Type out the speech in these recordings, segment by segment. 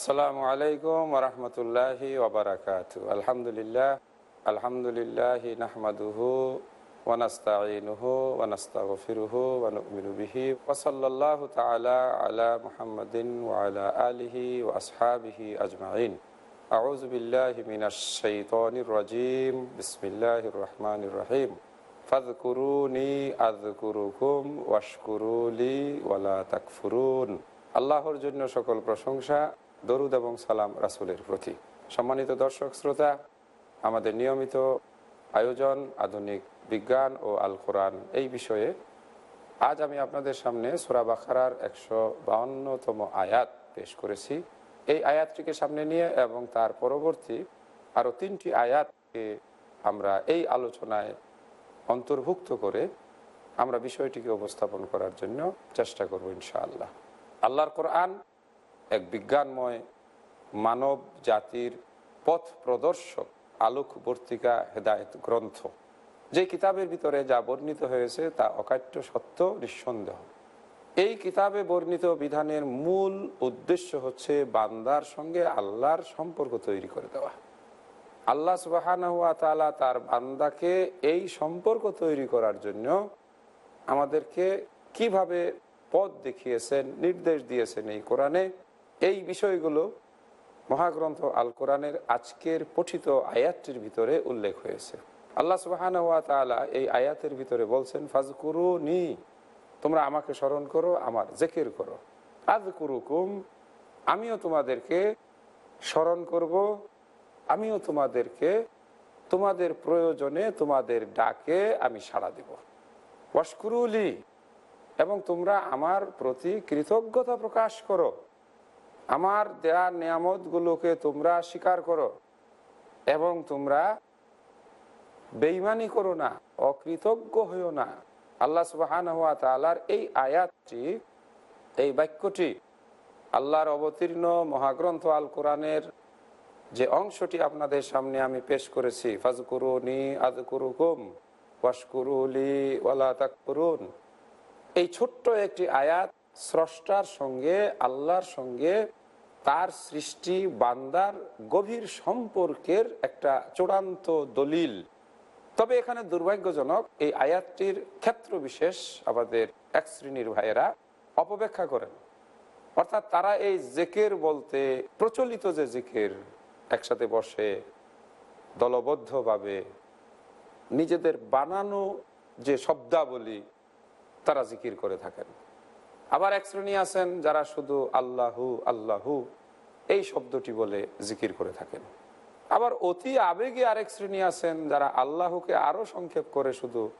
আসসালামু আলাইকুম ওরহমতুল্লাহি ওবরাকাত আলহামদুলিল্লাহ আলহামদুলিল্লাহ নাহমাদুহু ওয়ানাস্তাইনুহু ওয়ানাস্তাগফিরুহু ওয়ানুমিনু বিহি। ওয়াসাল্লাল্লাহু তাআলা আলা মুহাম্মাদিন ওয়া আলা আলিহি ওয়া আসহাবিহি আজমাইন। আউযু বিল্লাহি মিনাশ শাইতানির রাজীম। বিসমিল্লাহির রহমানির রহিম। ফাযকুরুনি আযকুরুকুম ওয়াশকুরুলি ওয়ালা তাকফুরুন। আল্লাহর জন্য সকল প্রশংসা। দরুদ এবং সালাম রাসুলের প্রতি। সম্মানিত দর্শক, শ্রোতা, আমাদের নিয়মিত আয়োজন, আধুনিক বিজ্ঞান ও আল কোরআন এই বিষয়ে আজ আমি আপনাদের সামনে সোরা বাখারার একশো বাউন্নতম আয়াত পেশ করেছি। এই আয়াতটিকে সামনে নিয়ে এবং তার পরবর্তী আরও তিনটি আয়াতকে আমরা এই আলোচনায় অন্তর্ভুক্ত করে আমরা বিষয়টিকে উপস্থাপন করার জন্য চেষ্টা করব ইনশাআল্লাহ। আল্লাহর কোরআন বিজ্ঞানময় মানব জাতির পথ প্রদর্শক আলোক বর্তিকা হেদায়ত গ্রন্থ। যে কিতাবের ভিতরে যা বর্ণিত হয়েছে তা অকাট্য সত্য, নিঃসন্দেহ। এই কিতাবে বর্ণিত বিধানের মূল উদ্দেশ্য হচ্ছে বান্দার সঙ্গে আল্লাহর সম্পর্ক তৈরি করে দেওয়া। আল্লাহ সুবাহান হুয়া তালা তার বান্দাকে এই সম্পর্ক তৈরি করার জন্য আমাদেরকে কীভাবে পথ দেখিয়েছেন, নির্দেশ দিয়েছেন এই কোরআনে। এই বিষয়গুলো মহাগ্রন্থ আল কোরআনের আজকের পঠিত আয়াতটির ভিতরে উল্লেখ হয়েছে। আল্লাহ সুবাহান এই আয়াতের ভিতরে বলছেন ফাজ ফাজকুরু নি তোমরা আমাকে স্মরণ করো, আমার জেকের করো। আজ কুরুকুম আমিও তোমাদেরকে স্মরণ করব, আমিও তোমাদেরকে, তোমাদের প্রয়োজনে তোমাদের ডাকে আমি সাড়া দেব। ওয়াশকুরুলি, এবং তোমরা আমার প্রতি কৃতজ্ঞতা প্রকাশ করো। আমার দেয়া নিয়ামতগুলোকে তোমরা স্বীকার করো এবং তোমরা বেইমানি করো না, অকৃতজ্ঞ হইও না। আল্লাহ সুবাহান হুয়া তালার এই আয়াতটি, এই বাক্যটি আল্লাহর অবতীর্ণ মহাগ্রন্থ আল কোরআনের যে অংশটি আপনাদের সামনে আমি পেশ করেছি ফাজকুরুনি আদকুরুকুম ওয়াশকুরুলি ওয়ালা তাকফুরুন। এই ছোট্ট একটি আয়াত স্রষ্টার সঙ্গে, আল্লাহর সঙ্গে তার সৃষ্টি, বান্দার গভীর সম্পর্কের একটা চূড়ান্ত দলিল। তবে এখানে দুর্ভাগ্যজনক এই আয়াতটির ক্ষেত্র বিশেষ আমাদের এক শ্রেণির ভাইয়েরা অপব্যাখ্যা করেন। অর্থাৎ তারা এই জেকের বলতে প্রচলিত যে জেকের, একসাথে বসে, দলবদ্ধভাবে নিজেদের বানানো যে শব্দাবলী, তারা জিকির করে থাকেন। আবার এক শ্রেণি আছেন যারা শুধু আল্লাহু আল্লাহু এই শব্দটি বলে জিকির করে থাকেন। আবার অতি আবেগে আরেক শ্রেণি আছেন যারা আল্লাহকে আরও সংক্ষেপ করে শুধু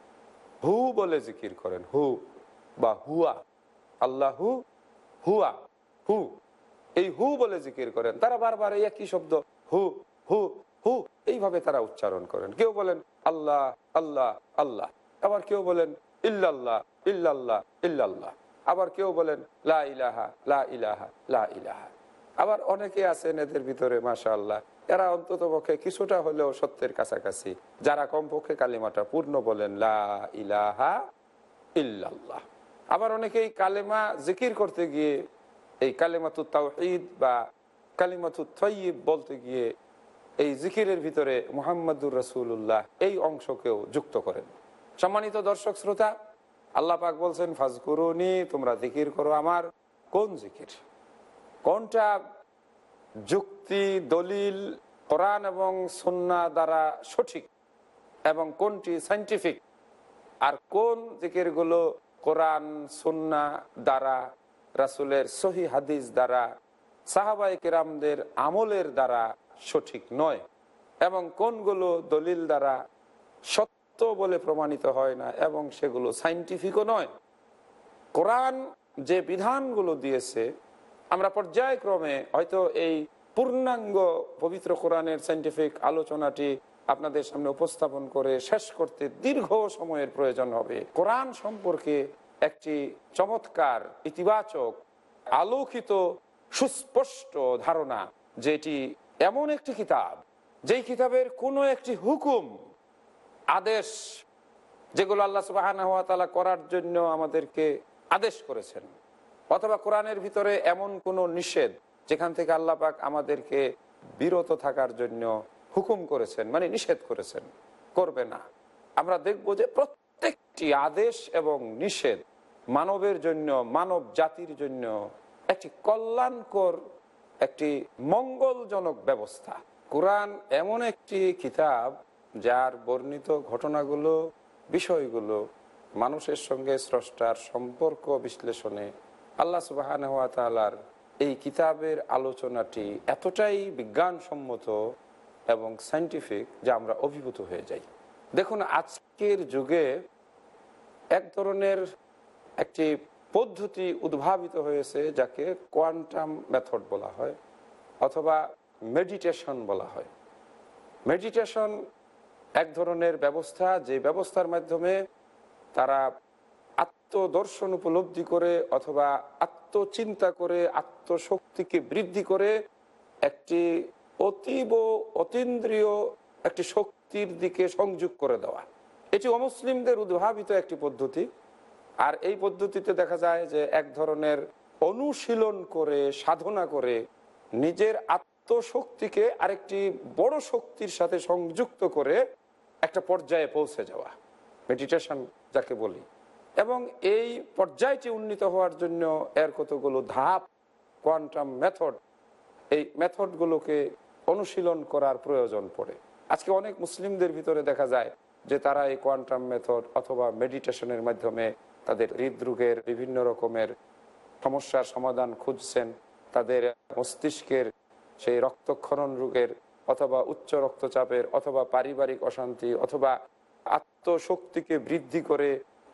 হু বলে জিকির করেন। হু বা হুয়া। আল্লাহু, হুয়া, হু। এই হু বলে জিকির করেন। তারা বারবার এই একই শব্দ, হু হু হু এইভাবে তারা উচ্চারণ করেন। কেউ বলেন আল্লাহ আল্লাহ আল্লাহ। আবার কেউ বলেন ইল্লাল্লাহ ইল্লাল্লাহ ইল্লাল্লাহ। আবার কেউ বলেন, লা ইলাহা লা ইলাহা লা ইলাহা। আবার অনেকে আছেন এদের ভিতরে মাসা আল্লাহ এরা অন্তত পক্ষে কিছুটা হলেও সত্যের কাছাকাছি। যারা কমপক্ষে কালিমাটা পূর্ণ বলেন, লা ইলাহা ইল্লাল্লাহ। আবার অনেকেই কালেমা জিকির করতে গিয়ে, এই কালেমাতু তাওহিদ বা কালিমাতু থয়িব বলতে গিয়ে, এই জিকিরের ভিতরে মোহাম্মদুর রসুল্লাহ এই অংশকেও যুক্ত করেন। সম্মানিত দর্শক, শ্রোতা আল্লাহ পাক বলছেন, ফাজকুরুনি, তোমরা জিকির করো আমার। কোন জিকির? কোনটা যুক্তি, দলিল, কোরআন এবং সন্না দ্বারা সঠিক এবং কোনটি সাইন্টিফিক? আর কোন জিকিরগুলো কোরআন সুন্না দ্বারা, রাসুলের সহি হাদিস দ্বারা সাহাবাই কেরামদের আমলের দ্বারা সঠিক নয়? এবং কোনগুলো দলিল দ্বারা সত্য বলে প্রমাণিত হয় না, এবং সেগুলো সাইন্টিফিকও নয়। কোরআন যে বিধানগুলো দিয়েছে, আমরা পর্যায়ক্রমে হয়তো এই পূর্ণাঙ্গ পবিত্র কোরআনের সাইন্টিফিক আলোচনাটি আপনাদের সামনে উপস্থাপন করে শেষ করতে দীর্ঘ সময়ের প্রয়োজন হবে। কোরআন সম্পর্কে একটি চমৎকার ইতিবাচক, আলোকিত, সুস্পষ্ট ধারণা, যেটি এমন একটি কিতাব, যেই কিতাবের কোনো একটি হুকুম আদেশ যেগুলো আল্লাহ সুবাহ করার জন্য আমাদেরকে আদেশ করেছেন। অথবা কোরআনের ভিতরে এমন কোনো নিষেধ যেখান থেকে আল্লাহ পাক আমাদেরকে বিরত থাকার জন্য হুকুম করেছেন মানে নিষেধ করেছেন, করবে না। আমরা দেখব যে প্রত্যেকটি আদেশ এবং নিষেধ মানবের জন্য, মানব জাতির জন্য একটি কল্যাণকর, একটি মঙ্গলজনক ব্যবস্থা। কোরআন এমন একটি কিতাব যার বর্ণিত ঘটনাগুলো, বিষয়গুলো, মানুষের সঙ্গে স্রষ্টার সম্পর্ক বিশ্লেষণে আল্লাহ সুবাহান হাত তালার এই কিতাবের আলোচনাটি এতটাই বিজ্ঞানসম্মত এবং সাইন্টিফিক যা আমরা অভিভূত হয়ে যাই। দেখুন, আজকের যুগে এক ধরনের একটি পদ্ধতি উদ্ভাবিত হয়েছে যাকে কোয়ান্টাম মেথড বলা হয় অথবা মেডিটেশন বলা হয়। মেডিটেশন এক ধরনের ব্যবস্থা, যে ব্যবস্থার মাধ্যমে তারা আত্মদর্শন উপলব্ধি করে অথবা আত্মচিন্তা করে, আত্মশক্তিকে বৃদ্ধি করে একটি অতীব অতীন্দ্রিয় একটি শক্তির দিকে সংযোগ করে দেওয়া। এটি অমুসলিমদের উদ্ভাবিত একটি পদ্ধতি। আর এই পদ্ধতিতে দেখা যায় যে এক ধরনের অনুশীলন করে, সাধনা করে নিজের আত্মশক্তিকে আরেকটি বড় শক্তির সাথে সংযুক্ত করে একটা পর্যায়ে পৌঁছে যাওয়া মেডিটেশন যাকে বলি। এবং এই পর্যায়টি উন্নীত হওয়ার জন্য এর কতগুলো ধাপ কোয়ান্টাম মেথড এই মেথডগুলোকে অনুশীলন করার প্রয়োজন পড়ে। আজকে অনেক মুসলিমদের ভিতরে দেখা যায় যে তারা এই কোয়ান্টাম মেথড অথবা মেডিটেশনের মাধ্যমে তাদের হৃদরোগের বিভিন্ন রকমের সমস্যার সমাধান খুঁজছেন। তাদের মস্তিষ্কের সেই রক্তক্ষরণ রোগের অথবা উচ্চ রক্তচাপের অথবা পারিবারিক অশান্তি অথবা আত্মশক্তিকে বৃদ্ধি করে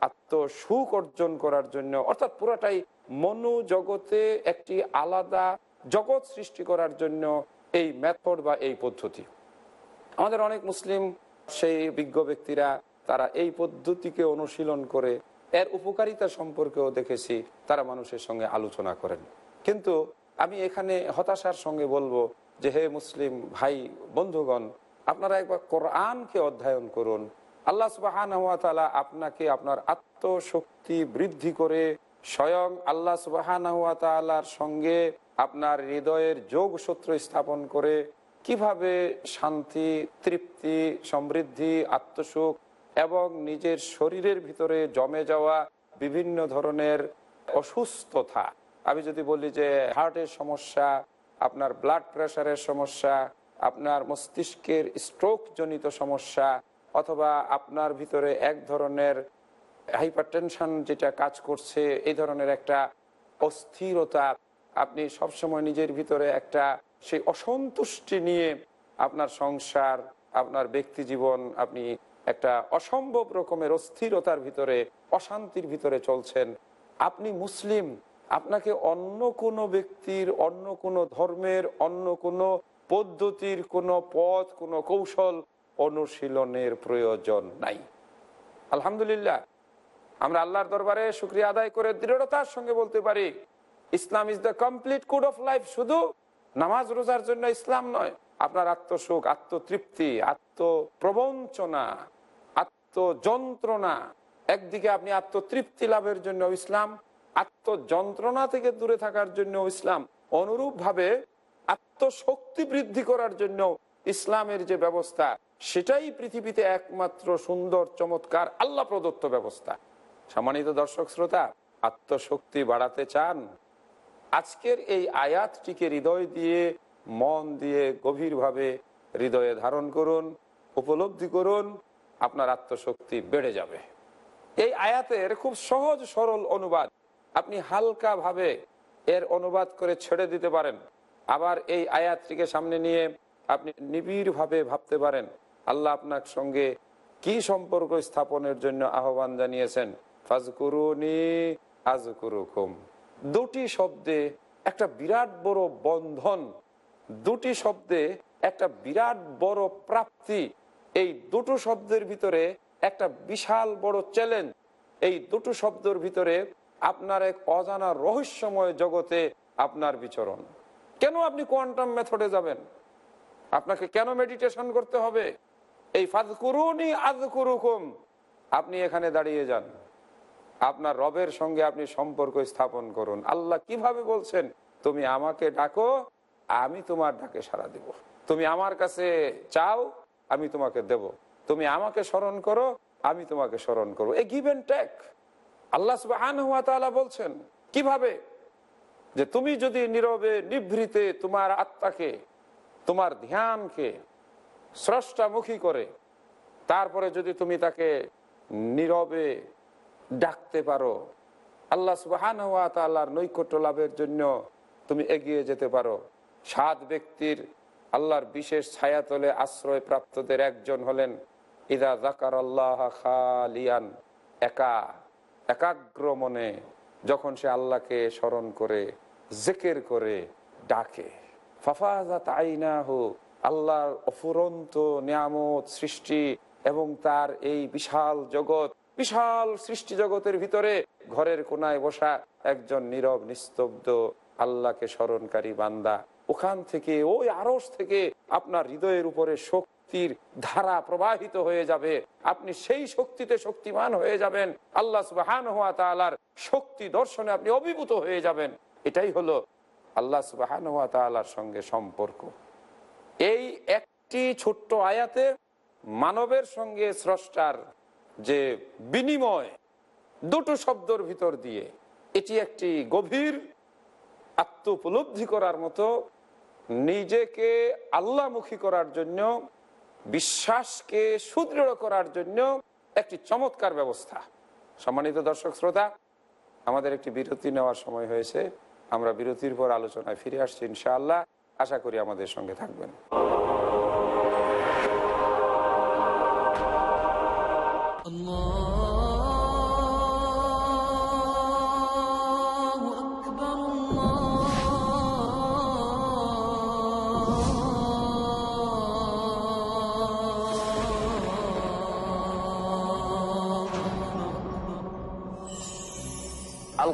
আত্মসুখ অর্জন করার জন্য, অর্থাৎ পুরাটাই মনোজগতে একটি আলাদা জগৎ সৃষ্টি করার জন্য এই মেথড বা এই পদ্ধতি। আমাদের অনেক মুসলিম, সেই বিজ্ঞ ব্যক্তিরা তারা এই পদ্ধতিকে অনুশীলন করে, এর উপকারিতা সম্পর্কেও দেখেছি, তারা মানুষের সঙ্গে আলোচনা করেন। কিন্তু আমি এখানে হতাশার সঙ্গে বলব যে হে মুসলিম ভাই, বন্ধুগণ, আপনারা একবার কোরআনকে অধ্যয়ন করুন। আল্লাহ সুবাহান আপনাকে আপনার আত্মশক্তি বৃদ্ধি করে স্বয়ং আল্লাহ সুবাহান সঙ্গে আপনার হৃদয়ের যোগ সূত্র স্থাপন করে কীভাবে শান্তি, তৃপ্তি, সমৃদ্ধি, আত্মসুখ এবং নিজের শরীরের ভিতরে জমে যাওয়া বিভিন্ন ধরনের অসুস্থতা। আমি যদি বলি যে হার্টের সমস্যা আপনার ব্লাড প্রেশারের সমস্যা, আপনার মস্তিষ্কের স্ট্রোক জনিত সমস্যা, অথবা আপনার ভিতরে এক ধরনের হাইপারটেনশন যেটা কাজ করছে, এই ধরনের একটা অস্থিরতা, আপনি সবসময় নিজের ভিতরে একটা সেই অসন্তুষ্টি নিয়ে আপনার সংসার, আপনার ব্যক্তি জীবন, আপনি একটা অসম্ভব রকমের অস্থিরতার ভিতরে, অশান্তির ভিতরে চলছেন। আপনি মুসলিম আপনাকে অন্য কোনো ব্যক্তির, অন্য কোনো ধর্মের, অন্য কোনো পদ্ধতির, কোনো পথ, কোনো কৌশল অনুশীলনের প্রয়োজন নাই। আলহামদুলিল্লাহ, আমরা আল্লাহর দরবারে শুক্রিয়া আদায় করে দৃঢ়তার সঙ্গে বলতে পারি, Islam is the complete code of life শুধু নামাজ রোজার জন্য ইসলাম নয়, আপনার আত্মসুখ, আত্মতৃপ্তি, আত্মপ্রবঞ্চনা, আত্মযন্ত্রণা, একদিকে আপনি আত্মতৃপ্তি লাভের জন্য ইসলাম আত্মযন্ত্রণা থেকে দূরে থাকার জন্য ইসলাম অনুরূপ ভাবে আত্মশক্তি বৃদ্ধি করার জন্য ইসলামের যে ব্যবস্থা, সেটাই পৃথিবীতে একমাত্র সুন্দর, চমৎকার, আল্লাহ প্রদত্ত ব্যবস্থা। সম্মানিত দর্শক শ্রোতা, আত্মশক্তি বাড়াতে চান? আজকের এই আয়াতটিকে হৃদয় দিয়ে, মন দিয়ে গভীরভাবে হৃদয়ে ধারণ করুন, উপলব্ধি করুন, আপনার আত্মশক্তি বেড়ে যাবে। এই আয়াতের খুব সহজ, সরল অনুবাদ আপনি হালকা ভাবে এর অনুবাদ করে ছেড়ে দিতে পারেন। আবার এই আয়াতটিকে সামনে নিয়ে আপনি নিবিড় ভাবে ভাবতে পারেন, আল্লাহ আপনার সঙ্গে কি সম্পর্ক স্থাপনের জন্য আহ্বান জানিয়েছেন। ফাজকুরুনি আজকুরুকুম। দুটি শব্দে একটা বিরাট বড় বন্ধন, দুটি শব্দে একটা বিরাট বড় প্রাপ্তি, এই দুটো শব্দের ভিতরে একটা বিশাল বড় চ্যালেঞ্জ এই দুটো শব্দের ভিতরে আপনার এক অজানা রহস্যময় জগতে আপনার বিচরণ। কেন আপনি কোয়ান্টাম মেথডে যাবেন? আপনাকে কেন মেডিটেশন করতে হবে? এই ফাদ করুনি আদ করুকুম আপনি এখানে দাঁড়িয়ে যান। আপনার রবের সঙ্গে আপনি সম্পর্ক স্থাপন করুন। আল্লাহ কীভাবে বলছেন, তুমি আমাকে ডাকো, আমি তোমার ডাকে সাড়া দেব। তুমি আমার কাছে চাও, আমি তোমাকে দেব। তুমি আমাকে স্মরণ করো, আমি তোমাকে স্মরণ করব। A give and take Allah সুবাহ বলছেন, কীভাবে? যে তুমি যদি নীরবে, নিভৃতে তোমার আত্মাকে, তোমার ধ্যানকে স্রষ্টামুখী করে, তারপরে যদি তুমি তাকে নীরবে ডাকতে পারো, আল্লাহ সুবাহান তাল্লাহর নৈকট্য লাভের জন্য তুমি এগিয়ে যেতে পারো। সাত ব্যক্তির আল্লাহর বিশেষ ছায়াতলে আশ্রয় প্রাপ্তদের একজন হলেন, ইদা জাকার আল্লাহ খালিয়ান একা। একাগ্র মনে যখন সে আল্লাহকে স্মরণ করে, জেকের করে ডাকে। ফাফাজাত আইনাহু, আল্লাহর অফুরন্ত নিয়ামত সৃষ্টি এবং তার এই বিশাল জগৎ, বিশাল সৃষ্টি জগতের ভিতরে ঘরের কোনায় বসা একজন নীরব, নিস্তব্ধ, আল্লাহকে স্মরণকারী বান্দা। ওখান থেকে, ওই আরস থেকে আপনার হৃদয়ের উপরে শক্তির ধারা প্রবাহিত হয়ে যাবে। আপনি সেই শক্তিতে শক্তিমান হয়ে যাবেন। আল্লাহ সুবাহান হওয়া তালার শক্তি দর্শনে আপনি অভিভূত হয়ে যাবেন। এটাই হলো আল্লাহ সুবাহান হওয়া তালার সঙ্গে সম্পর্ক। এই একটি ছোট্ট আয়াতে মানবের সঙ্গে স্রষ্টার যে বিনিময় দুটো শব্দর ভিতর দিয়ে, এটি একটি গভীর আত্ম উপলব্ধি করার মতো, নিজেকে আল্লাহমুখী করার জন্য বিশ্বাসকে সুদৃঢ় করার জন্য একটি চমৎকার ব্যবস্থা। সম্মানিত দর্শক শ্রোতা, আমাদের একটি বিরতি নেওয়ার সময় হয়েছে। আমরা বিরতির পর আলোচনায় ফিরে আসছি, ইনশাআল্লাহ। আশা করি আমাদের সঙ্গে থাকবেন। Allah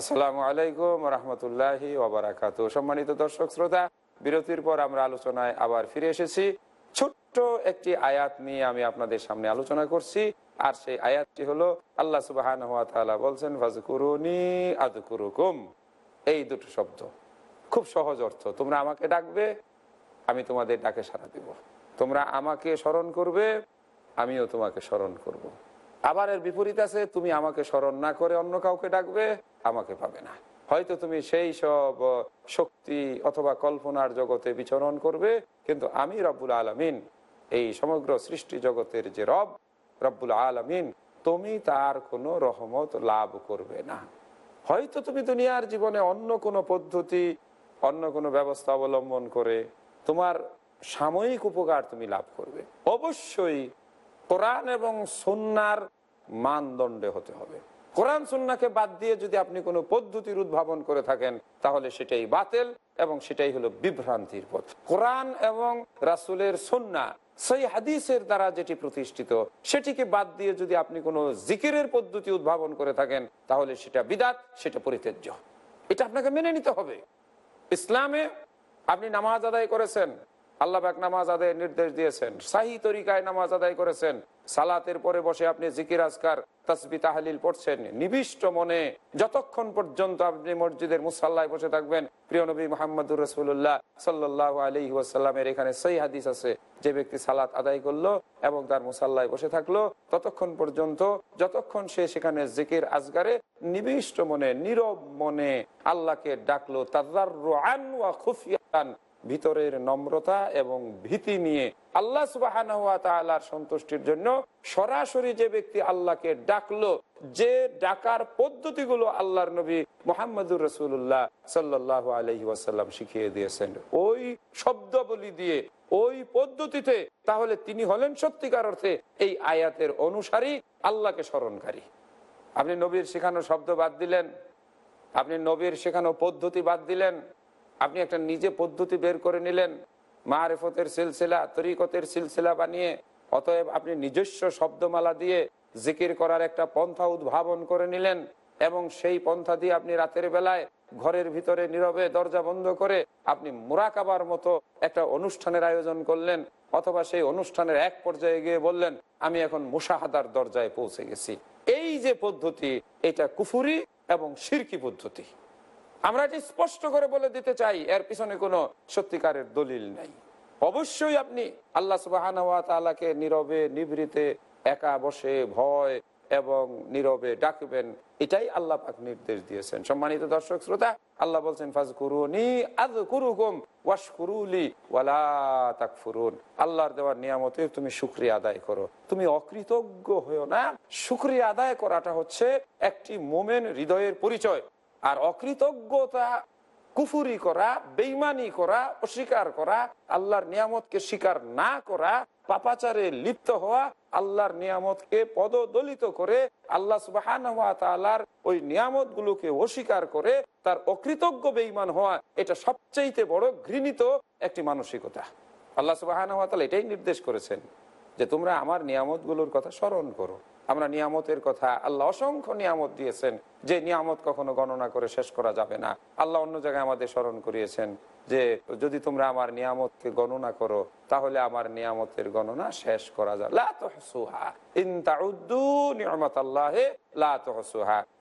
আসসালামু আলাইকুম রহমতুল্লাহি ওবরাকাত সম্মানিত দর্শক, শ্রোতা, বিরতির পর আমরা আলোচনায় আবার ফিরে এসেছি। ছোট্ট একটি আয়াত নিয়ে আমি আপনাদের সামনে আলোচনা করছি। আর সেই আয়াতটি হলো, আল্লাহ সুবাহান হাত বলছেন ফাজকুরুনি আদকুরুকুম এই দুটো শব্দ। খুব সহজ অর্থ, তোমরা আমাকে ডাকবে, আমি তোমাদের ডাকে সাড়া দিব। তোমরা আমাকে স্মরণ করবে, আমিও তোমাকে স্মরণ করব। আবার এর বিপরীত আছে, তুমি আমাকে স্মরণ না করে অন্য কাউকে ডাকবে আমাকে পাবে না। হয়তো তুমি সেই সব শক্তি অথবা কল্পনার জগতে বিচরণ করবে, কিন্তু আমি রব্বুল আলমিন, এই সমগ্র সৃষ্টি জগতের যে রব, রব্বুল আলমিন, তুমি তার কোনো রহমত লাভ করবে না। হয়তো তুমি দুনিয়ার জীবনে অন্য কোনো পদ্ধতি, অন্য কোনো ব্যবস্থা অবলম্বন করে তোমার সাময়িক উপকার তুমি লাভ করবে। অবশ্যই কোরআন এবং সন্ন্যার মানদণ্ডে হতে হবে। কোরআন সুন্নাকে বাদ দিয়ে যদি আপনি কোনো পদ্ধতির উদ্ভাবন করে থাকেন, তাহলে সেটাই বাতেল এবং সেটাই হলো বিভ্রান্তির পথ। কোরআন এবং রাসুলের সন্না সেই হাদিসের দ্বারা যেটি প্রতিষ্ঠিত, সেটিকে বাদ দিয়ে যদি আপনি কোনো জিকিরের পদ্ধতি উদ্ভাবন করে থাকেন, তাহলে সেটা বিদাত, সেটা পরিত্যাজ্য। এটা আপনাকে মেনে নিতে হবে। ইসলামে আপনি নামাজ আদায় করেছেন আল্লাহ পাক নামাজ আদায়ের নির্দেশ দিয়েছেন। সাহি তরিকায় নামাজ আদায় করেছেন। সালাতের পরে বসে আপনি জিকির, আজকার, তসবি, তাহলিল পড়ছেন। নিবিষ্ট মনে যতক্ষণ পর্যন্ত আপনি মসজিদের মুসাল্লায় বসে থাকবেন, প্রিয় নবী মোহাম্মদুর রসুল্লাহ সাল্লাহ আলী ওয়াসাল্লামের এখানে সেই হাদিস আছে। যে ব্যক্তি সালাত আদায় করল এবং তার মুসাল্লায় বসে থাকল, ততক্ষণ পর্যন্ত, যতক্ষণ সে সেখানে জিকির আজগারে নিবিষ্ট মনে, নীরব মনে আল্লাহকে ডাকলো খুফিয়ান। ভিতরের নম্রতা এবং ভীতি নিয়ে আল্লাহ সুবাহ সন্তুষ্টির জন্য সরাসরি যে ব্যক্তি আল্লাহকে ডাকলো, যে ডাকার পদ্ধতিগুলো আল্লাহর নবী মোহাম্মদুর রসুল্লাহ সাল্লাহ আলহি ওয়াসাল্লাম শিখিয়ে দিয়েছেন, ওই শব্দবলি দিয়ে, ওই পদ্ধতিতে, তাহলে তিনি হলেন সত্যিকার অর্থে এই আয়াতের অনুসারী আল্লাহকে স্মরণকারী। আপনি নবীর শেখানো শব্দ বাদ দিলেন, আপনি নবীর শেখানো পদ্ধতি বাদ দিলেন আপনি একটা নিজে পদ্ধতি বের করে নিলেন, মারেফতের সিলসিলা, তরিকতের সিলসিলা বানিয়ে, অতএব আপনি নিজস্ব শব্দমালা দিয়ে জিকির করার একটা পন্থা উদ্ভাবন করে নিলেন এবং সেই পন্থা দিয়ে আপনি রাতের বেলায় ঘরের ভিতরে নীরবে দরজা বন্ধ করে আপনি মুরাকাবার মতো একটা অনুষ্ঠানের আয়োজন করলেন অথবা সেই অনুষ্ঠানের এক পর্যায়ে গিয়ে বললেন, আমি এখন মুসাহাদার দরজায় পৌঁছে গেছি। এই যে পদ্ধতি, এটা কুফুরি এবং সিরকি পদ্ধতি। আমরা এটি স্পষ্ট করে বলে দিতে চাই, এর পিছনে কোনো সত্যিকারের দলিল নাই। অবশ্যই আপনি আল্লাহ সুবাহকে নীরবে, নিভৃতে, একা বসে, ভয় এবং নীরবে ডাকবেন, এটাই আল্লাহ পাক নির্দেশ দিয়েছেন। সম্মানিত দর্শক, শ্রোতা, আল্লাহ বলছেন আল্লাহর দেওয়ার নিয়ামতের তুমি শুক্রিয়া আদায় করো। তুমি অকৃতজ্ঞ হয়েও না। শুক্রিয়া আদায় করাটা হচ্ছে একটি মোমেন হৃদয়ের পরিচয়। আর অকৃতজ্ঞতা, কুফুরি করা বেইমানি করা, অস্বীকার করা, আল্লাহর নিয়ামতকে স্বীকার না করা, পাপাচারে লিপ্ত হওয়া, আল্লাহর নিয়ামতকে পদদলিত করে, আল্লাহ সুবাহান ওই নিয়ামত গুলোকে অস্বীকার করে, তার অকৃতজ্ঞ বেইমান হওয়া, এটা সবচেয়ে বড় ঘৃণিত একটি মানসিকতা। আল্লাহ সুবাহান এটাই নির্দেশ করেছেন যে তোমরা আমার নিয়ামতগুলোর কথা স্মরণ করো। আমরা নিয়ামতের কথা আল্লাহ অসংখ্য নিয়ামত দিয়েছেন। যে নিয়ামত কখনো গণনা করে শেষ করা যাবে না। আল্লাহ অন্য জায়গায় আমাদের স্মরণ করিয়েছেন যে, যদি তোমরা আমার নিয়ামতকে গণনা করো, তাহলে আমার নিয়ামতের গণনা শেষ করা যায়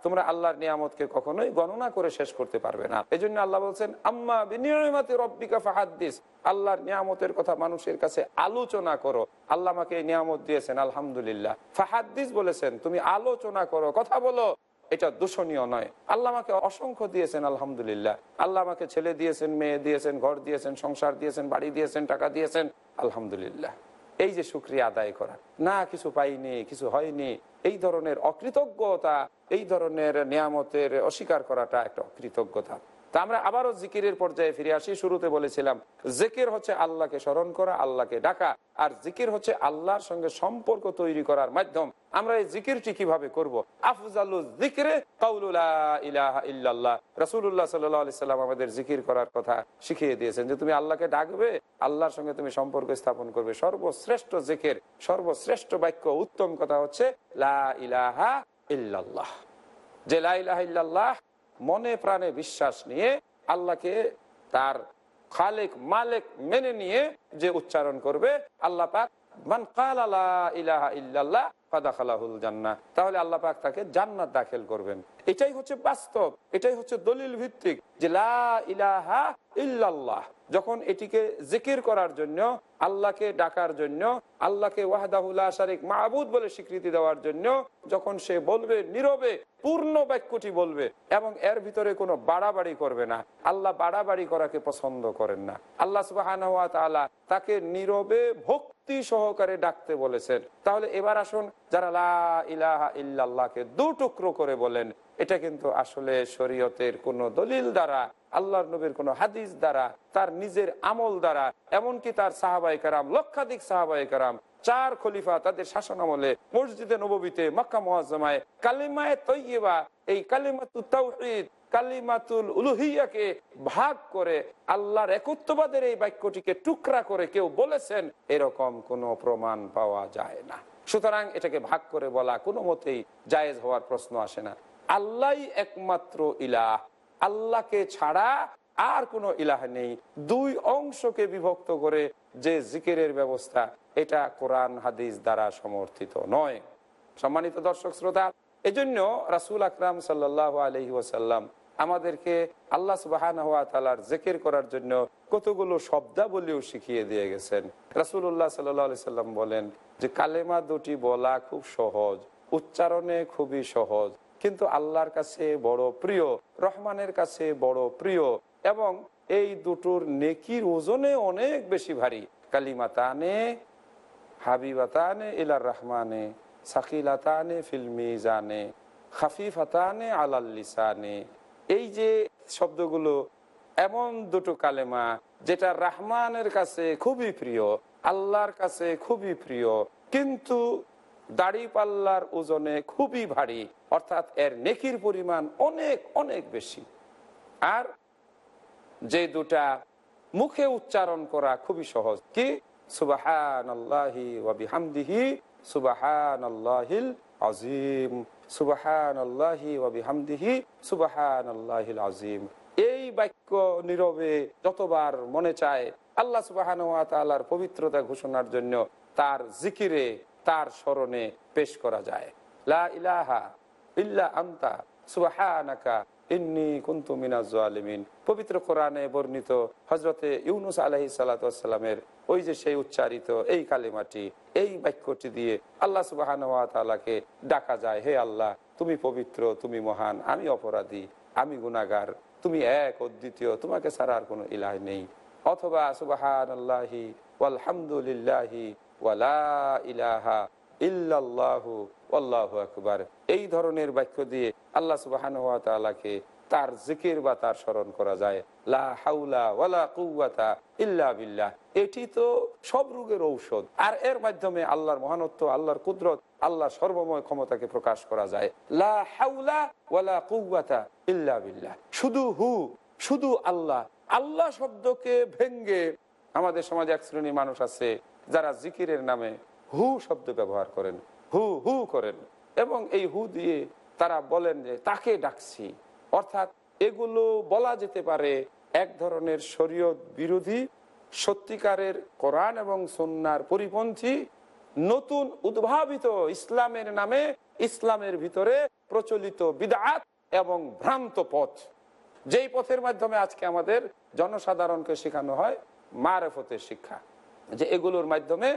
তোমরা আল্লাহর নিয়ামতকে কখনোই গণনা করে শেষ করতে পারবে না। এই জন্য আল্লাহ বলছেন, আম্মা বিনিয়মাতি রব্বিকা ফাহাদ্দিস। আল্লাহর নিয়ামতের কথা মানুষের কাছে আলোচনা করো। আল্লাহ আমাকে এই নিয়ামত দিয়েছেন, আলহামদুলিল্লাহ। ফাহাদ্দিস বলেছেন, তুমি আলোচনা করো, কথা বলো। এটা দূষণীয় নয়। আল্লাহ আমাকে অসংখ্য দিয়েছেন, আলহামদুলিল্লাহ। আল্লাহ আমাকে ছেলে দিয়েছেন, মেয়ে দিয়েছেন, ঘর দিয়েছেন, সংসার দিয়েছেন, বাড়ি দিয়েছেন, টাকা দিয়েছেন, আলহামদুলিল্লাহ। এই যে সুক্রিয়া আদায় করা, না কিছু পাইনি, কিছু হয়নি, এই ধরনের অকৃতজ্ঞতা, এই ধরনের নিয়ামতের অস্বীকার করাটা একটা অকৃতজ্ঞতা। তা আমরা আবারও জিকিরের পর্যায়ে ফিরে আসি। শুরুতে বলেছিলাম, জিকির হচ্ছে আল্লাহকে স্মরণ করা, আল্লাহকে ডাকা, আর জিকির হচ্ছে আল্লাহর সঙ্গে সম্পর্ক তৈরি করার মাধ্যম। আমরা এই জিকিরটি কীভাবে করব? আফজালু আমাদের জিকির করার কথা শিখিয়ে দিয়েছেন যে তুমি আল্লাহকে ডাকবে, আল্লাহর সঙ্গে তুমি সম্পর্ক স্থাপন করবে। সর্বশ্রেষ্ঠ জিকির, সর্বশ্রেষ্ঠ বাক্য, উত্তম কথা হচ্ছে লা ইলাহা ইল্লাল্লাহ। যে লা ইলাহা ইল্লাল্লাহ মনে প্রাণে বিশ্বাস নিয়ে আল্লাহকে তার খালেক মালেক মেনে নিয়ে যে উচ্চারণ করবে, আল্লাহ পাক মান ইলাহা ইল্লাল্লাহ ফাদাখালাহুল জান্না তাহলে আল্লাহ পাক তাকে জান্নাত দাখিল করবেন। এটাই হচ্ছে বাস্তব, এটাই হচ্ছে দলিল ভিত্তিক যে ইলাহা ইল্লাল্লাহ। যখন এটিকে জিকির করার জন্য, আল্লাহকে ডাকার জন্য, আল্লাহকে ওয়াহদাহুল্লাহ শারিক মাহবুদ বলে স্বীকৃতি দেওয়ার জন্য, যখন সে বলবে নীরবে, পূর্ণ বাক্যটি বলবে, এবং এর ভিতরে কোনো বাড়াবাড়ি করবে না, আল্লাহ বাড়াবাড়ি করাকে পছন্দ করেন না। আল্লাহ সুবাহ তাকে নীরবে ভক্তি সহকারে ডাকতে বলেছেন। তাহলে এবার আসুন, যারা লা ইলাহা ইল্লাল্লাহকে দু টুকরো করে বলেন এটা কিন্তু আসলে শরীয়তের কোনো দলিল দ্বারা, আল্লাহর নবীর কোন হাদিস দ্বারা, তার নিজের আমল দ্বারা, এমনকি তার সাহাবাই কারাম, লক্ষাধিক সাহাবাই কারাম, চার খলিফা তাদের শাসন আমলে মসজিদে নবীতে মক্কা মহাজমায় কালিমায় তৈবা এই কালিমাতুল তাওহীদ, কালিমাতুল উলুহিয়াকে ভাগ করে আল্লাহর একত্ববাদের এই বাক্যটিকে টুকরা করে কেউ বলেছেন, এরকম কোনো প্রমাণ পাওয়া যায় না। সুতরাং এটাকে ভাগ করে বলা কোনো মতেই জায়েজ হওয়ার প্রশ্ন আসে না। আল্লাহ একমাত্র ইলাহ। আল্লাহকে ছাড়া আর কোনো ইলাহ নেই। দুই অংশকে বিভক্ত করে যে জিকিরের ব্যবস্থা, এটা কোরআন, হাদিস দ্বারা সমর্থিত নয়। সম্মানিত দর্শক শ্রোতা, এজন্য রাসুল আকরাম সাল্লাহ আলহি ওসাল্লাম আমাদেরকে আল্লাহ সুবাহান হাত জেকের করার জন্য কতগুলো শব্দাবলীও শিখিয়ে দিয়ে গেছেন। রাসুল্লাহ সাল্লাহ সাল্লাম বলেন যে, কালেমা দুটি বলা খুব সহজ, উচ্চারণে খুবই সহজ। কিন্তু আল্লাহর কাছে বড় প্রিয়, রহমানের কাছে বড় প্রিয় এবং এই দুটোর নেকির ওজনে অনেক বেশি ভারী। কালিমাতানে, হাবিবাতানে, ইলার রহমানে, সাকিলাতানে ফিল্মি জানে খাফিফাতানে আলাল্লিসানে এই যে শব্দগুলো, এমন দুটো কালেমা যেটা রাহমানের কাছে খুবই প্রিয়, আল্লাহর কাছে খুবই প্রিয়, কিন্তু দাড়ি পাল্লার ওজনে খুবই ভারী, অর্থাৎ এর নেকির পরিমাণ অনেক অনেক বেশি। আর যে দুটা মুখে উচ্চারণ করা খুবই সহজ। কি? সুবাহান আল্লাহি ওয়াবিহামদিহি সুবাহান আল্লাহিল আজিম সুবাহান আল্লাহি এই বাক্য নীরবে যতবার মনে চায়, আল্লাহ সুবাহান পবিত্রতা ঘোষণার জন্য তার জিকিরে তার স্মরণে পেশ করা যায়। লা পবিত্র কোরআনে বর্ণিত হজরতে ইউনুস আলহি সাল্লামের ওই যে সেই উচ্চারিত এই কালিমাটি, এই বাক্যটি দিয়ে আল্লাহ সুবাহান তালাকে ডাকা যায়, হে আল্লাহ, তুমি পবিত্র, তুমি মহান, আমি অপরাধী, আমি গুনাগার তুমি এক অদ্বিতীয় তোমাকে ছাড়া আর কোনো ইলাহ নেই। অথবা সুবাহান আল্লাহি আলহামদুলিল্লাহি আকবার। এই ধরনের বাক্য দিয়ে আল্লাহ সুবাহান তালাকে তার জিকির বা তার স্মরণ করা যায়। লা বিল্লাহ। এটি তো সব রোগের ঔষধ। আর এর মাধ্যমে আল্লাহর মহানত্ব, আল্লাহর কুদরত আল্লাহ সর্বময় ক্ষমতাকে প্রকাশ করা যায়। লা ওয়ালা ইল্লা বিল্লাহ। শুধু হু, শুধু আল্লাহ। আল্লাহ শব্দকে ভেঙ্গে আমাদের সমাজে এক শ্রেণির মানুষ আছে যারা জিকিরের নামে হু শব্দ ব্যবহার করেন, হু হু করেন এবং এই হু দিয়ে তারা বলেন যে, তাকে ডাকছি। অর্থাৎ এগুলো বলা যেতে পারে এক ধরনের শরীয়ত বিরোধী, সত্যিকারের কোরআন এবং সন্ন্যার পরিপন্থী, নতুন উদ্ভাবিত ইসলামের নামে ইসলামের ভিতরে প্রচলিত বিদাত এবং ভ্রান্ত পথ। যেই পথের মাধ্যমে আজকে আমাদের জনসাধারণকে শেখানো হয় মারেফতের শিক্ষা। যে এগুলোর মাধ্যমে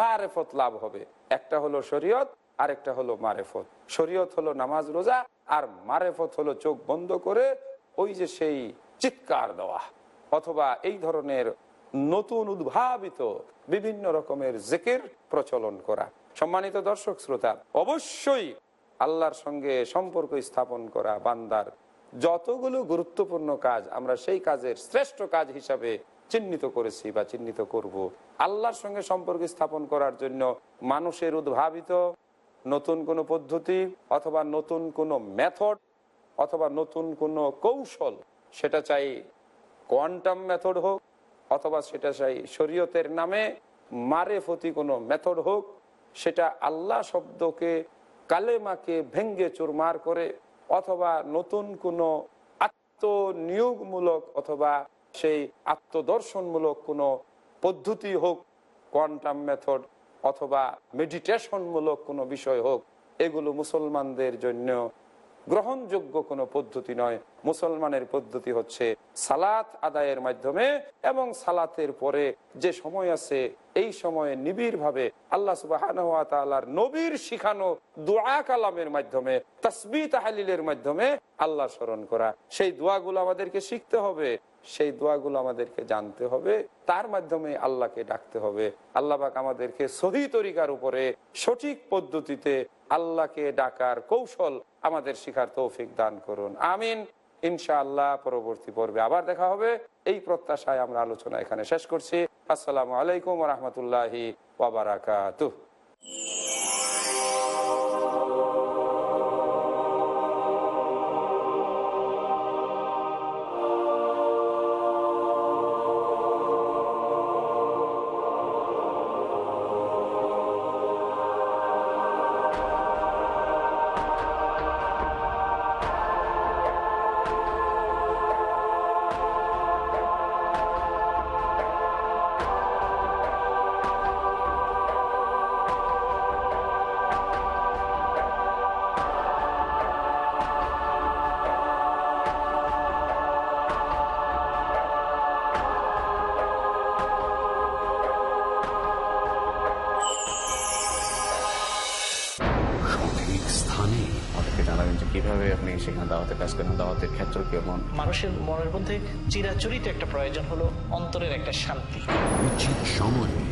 মারেফত লাভ হবে। একটা হলো শরীয়ত, আরেকটা হলো মারেফত। শরীয়ত হলো নামাজ, রোজা, আর মারেফত হলো চোখ বন্ধ করে ওই যে সেই চিৎকার দেওয়া। অথবা এই ধরনের নতুন উদ্ভাবিত বিভিন্ন রকমের জেকের প্রচলন করা। সম্মানিত দর্শক, শ্রোতা, অবশ্যই আল্লাহর সঙ্গে সম্পর্ক স্থাপন করা বান্দার যতগুলো গুরুত্বপূর্ণ কাজ, আমরা সেই কাজের শ্রেষ্ঠ কাজ হিসাবে চিহ্নিত করেছি বা চিহ্নিত করব। আল্লাহর সঙ্গে সম্পর্ক স্থাপন করার জন্য মানুষের উদ্ভাবিত নতুন কোনো পদ্ধতি অথবা নতুন কোনো মেথড অথবা নতুন কোনো কৌশল, সেটা চাই কোয়ান্টাম মেথড হোক অথবা সেটা চাই শরীয়তের নামে মারেফতি কোনো মেথড হোক, সেটা আল্লাহ শব্দকে, কালেমাকে ভেঙ্গে চুরমার করে অথবা নতুন কোনো আত্মনিয়োগমূলক অথবা সেই আত্মদর্শনমূলক কোনো পদ্ধতি হোক, কোয়ান্টাম মেথড অথবা মেডিটেশনমূলক কোনো বিষয় হোক, এগুলো মুসলমানদের জন্য গ্রহণযোগ্য কোনো পদ্ধতি নয়। মুসলমানের পদ্ধতি হচ্ছে সালাত আদায়ের মাধ্যমে এবং সালাতের পরে যে সময় আছে, এই সময়ে নিবিড়ভাবে আল্লাহ সুবাহ নবীর শিখানো দোয়া কালামের মাধ্যমে তসবি তাহালিলের মাধ্যমে আল্লাহ স্মরণ করা। সেই দোয়াগুলো আমাদেরকে শিখতে হবে। সেই দোয়াগুলো আমাদেরকে জানতে হবে। তার মাধ্যমে আল্লাহকে ডাকতে হবে। আল্লাহবাক আমাদেরকে সহি তরিকার উপরে সঠিক পদ্ধতিতে আল্লাহকে ডাকার কৌশল আমাদের শিখার তৌফিক দান করুন। আমিন। ইনশাআল্লাহ পরবর্তী পর্বে আবার দেখা হবে। এই প্রত্যাশায় আমরা আলোচনা এখানে শেষ করছি। আসসালামু আলাইকুম রহমতুল্লাহি ওবরাকাতুহ কাজ করেন দাওয়াতের ক্ষেত্র কেমন মানুষের মনের মধ্যে চিরাচরিত একটা প্রয়োজন হলো অন্তরের একটা শান্তি। উচিত সময়ে।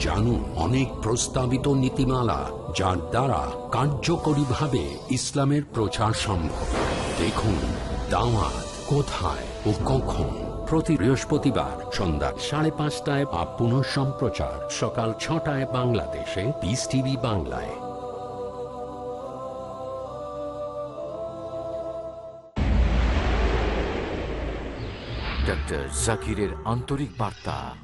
জানুন অনেক প্রস্তাবিত নীতিমালা, যার দ্বারা কার্যকরীভাবে ইসলামের প্রচার সম্ভব। দেখুন, দাওয়াত কোথায় ও কখন? প্রতি বৃহস্পতিবার সন্ধ্যা সাড়ে পাঁচটায় বা পুনঃ সম্প্রচার, সকাল ছটায় বাংলাদেশে পিস টিভি বাংলায়। ডক্টর জাকিরের আন্তরিক বার্তা।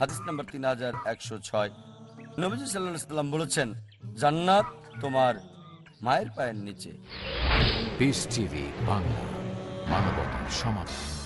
হাদিস নম্বর তিন হাজার একশো ছয়। নবীজি সাল্লাহ সাল্লাম বলেছেন, জান্নাত তোমার মায়ের পায়ের নিচে। বাংলা, মানবতার সমাধান।